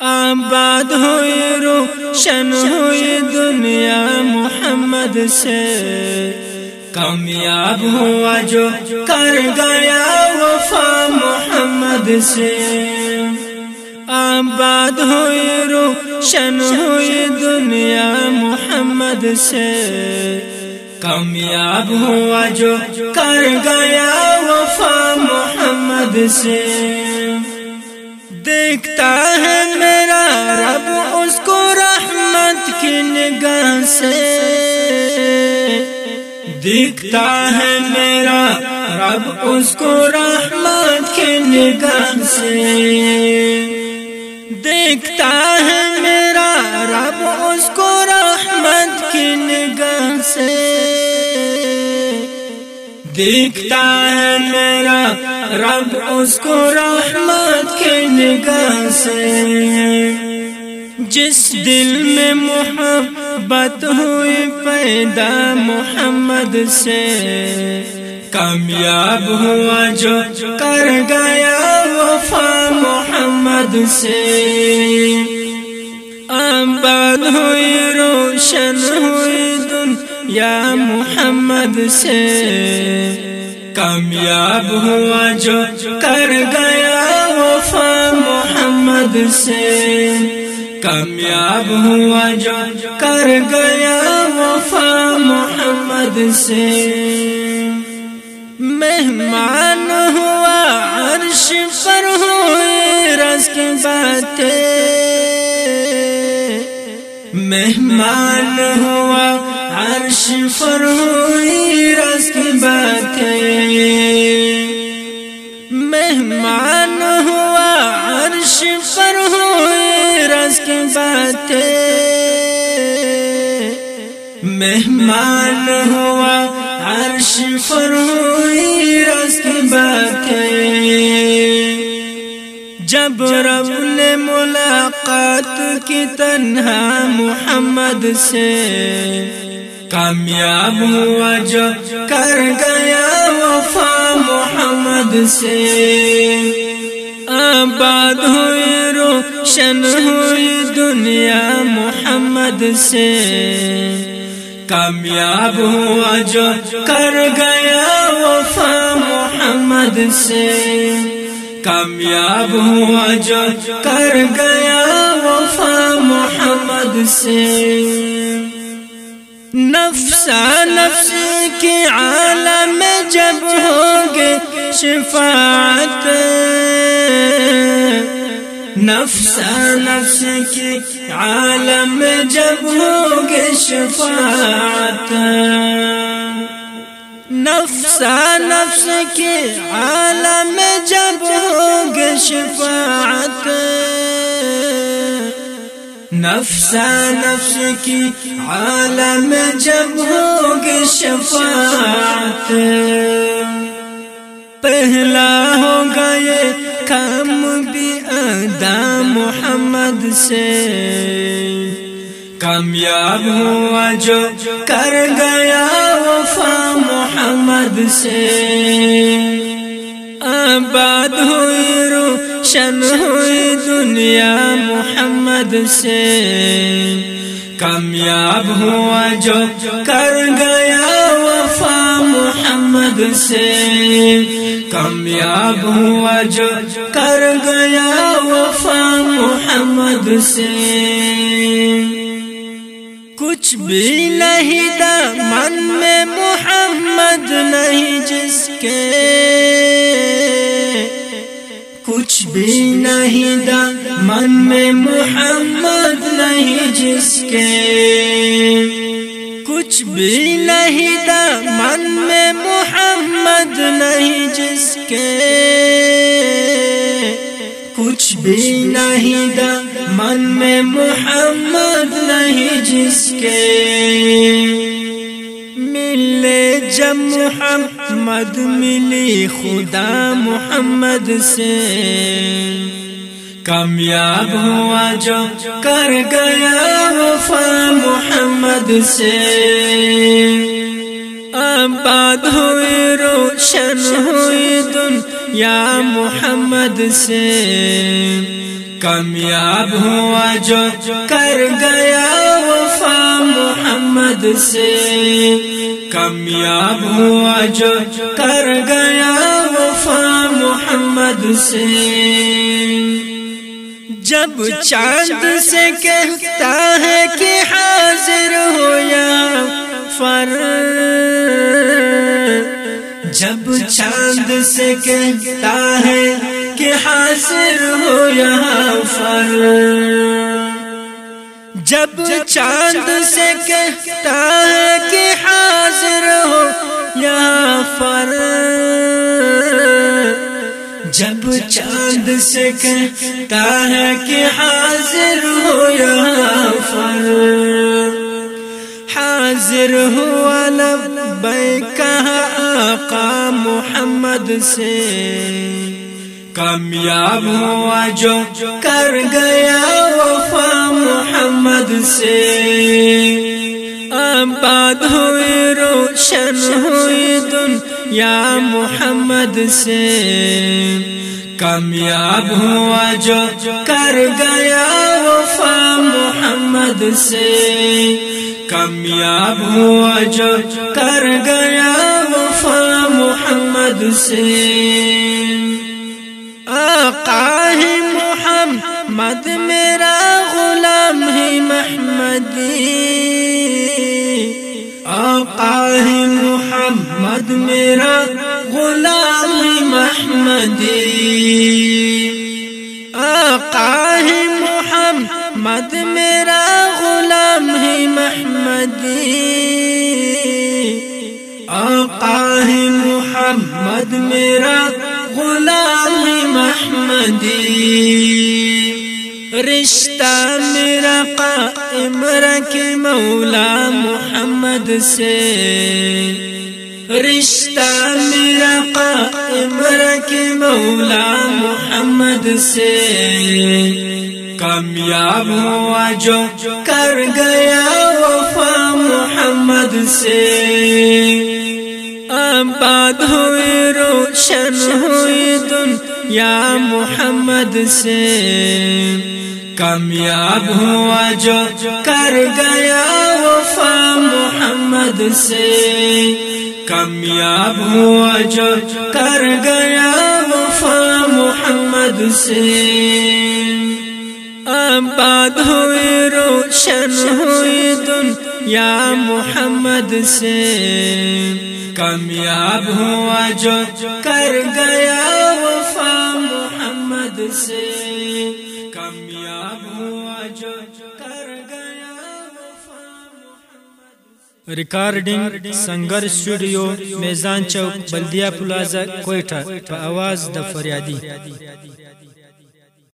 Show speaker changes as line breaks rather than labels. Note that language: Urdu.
آباد ہوئی روشن ہوئی دنیا محمد سے کامیاب ہوا جو کر گیا وفا محمد سے آباد ہوئی روشن ہوئی دنیا محمد سے کامیاب ہوا جو کر گیا وفا محمد سے دیکھتا ہے میرا رب اس کو رحمت کی نگاہ سے۔ دیکھتا ہے میرا رب اس کو رحمت کی نگاہ سے۔ دیکھتا ہے میرا دیکھتا ہے میرا رب، اس کو رحمت کے نگاہ سے۔ جس دل میں محبت ہوئی، پیدا محمد سے۔ کامیاب ہوا جو کر گیا، وفا محمد سے۔ آباد ہوئی، روشن ہوئی دنیا محمد سے کامیاب ہوا جو کر گیا وفا محمد سے کامیاب ہوا جو کر گیا وفا محمد سے مہمان ہوا عرش پر ہوئے رس کی باتیں. مہمان ہوا عرش ہوئی رس کی باتیں مہمان ہوا عرش ہوئی رس کی باتیں مہمان ہوا عرش ہوئی رس کی باتیں جب رب نے ملاقات کی تنہا محمد سے کامیاب ہوا جو کر گیا وفا محمد سے۔ آباد ہوئی روشن ہوئی دنیا محمد سے۔ کامیاب ہوا جو کر گیا وفا محمد سے۔ کامیاب ہوا جو کر گیا وفا محمد سے۔ نفسا نفس کی عالم جب ہوگے شفاعت۔ نفسا نفس کی عالم جب ہوگے شفاعت۔ نفسا نفس کی عالم جب ہوگے شفاعت نفسا نفس کی عالم جب ہوگی شفاعت پہلا ہو گئے کام بھی ادا محمد سے کامیاب ہوا جو کر گیا وفا محمد سے آباد ہوئی روشن ہوئی دنیا محمد سے کامیاب ہوا جو کر گیا وفا محمد سے کامیاب ہوا جو کر گیا وفا محمد سے کچھ بھی نہیں دا من میں محمد جس کے کچھ بھی نہیں دا من میں محمد نہیں، جس کے کچھ بھی نہیں دا من میں محمد نہیں، جس کے کچھ بھی نہیں دا من میں محمد نہیں، جس کے ملے جب محمد ملی خدا محمد سے کامیاب ہوا جو کر گیا وفا محمد سے آباد ہوئی روشن ہوئی دنیا محمد سے کامیاب ہوا جو کر گیا وفا محمد سے کامیاب ہوا جو کر گیا وفا محمد سے۔ جب چاند سے کہتا ہے کہ حاضر ہو یا فر۔ جب چاند سے کہتا ہے کہ حاضر ہو یہاں فر۔ جب چاند سے کہتا ہے کہ حاضر ہو یہاں فر جب چاند سے کہتا ہے کہ حاضر ہو یہاں فر حاضر ہوا لبے کہا آقا محمد سے۔ کامیاب ہوا جو کر گیا وفا۔ محمد سے۔ آباد ہوئی روشن ہوئی دنیا محمد سے۔ کامیاب ہوا جو کر گیا وفا محمد سے۔ کامیاب ہوا جو کر گیا وفا محمد سے۔ آقا ہی محمد، میرا غلام هي محمدي. آقا هي محمد میرا غلام هي محمدي. آقا هي محمد میرا غلام هي محمدي. آقا هي محمد میرا غلام هي محمدي. رشتہ میرا قائم رکھ مولا محمد سے۔ رشتہ میرا قائم رکھ مولا محمد سے۔ کامیاب ہوا جو کر گیا وفا محمد سے۔ آباد ہوئی روشن ہوئی دنیا محمد سے۔ کامیاب ہوا جو کر گیا وفا محمد سے۔ کامیاب ہوا جو کر گیا وفا محمد سے۔ آباد ہوئی روشن ہوئی دنیا محمد سے۔ کامیاب ہوا جو کر گیا وفا محمد سے۔ کامیاب ہوا جو کر گیا
ریکارڈنگ سنگر اسٹوڈیو میزان چوک بلدیا پلازا کوئٹہ آواز د فریادی